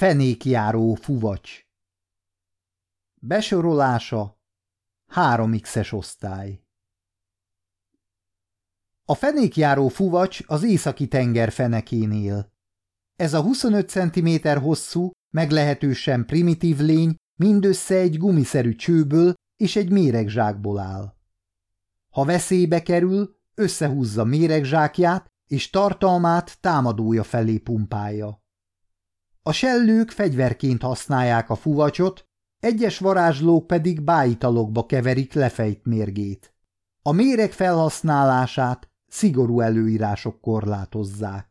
Fenékjáró fuvacs Besorolása 3x-es osztály A fenékjáró fuvacs az északi tenger fenekén él. Ez a 25 cm hosszú, meglehetősen primitív lény mindössze egy gumiszerű csőből és egy méregzsákból áll. Ha veszélybe kerül, összehúzza méregzsákját, és tartalmát támadója felé pumpálja. A sellők fegyverként használják a fuvacsot, egyes varázslók pedig bájitalokba keverik lefejt mérgét. A méreg felhasználását szigorú előírások korlátozzák.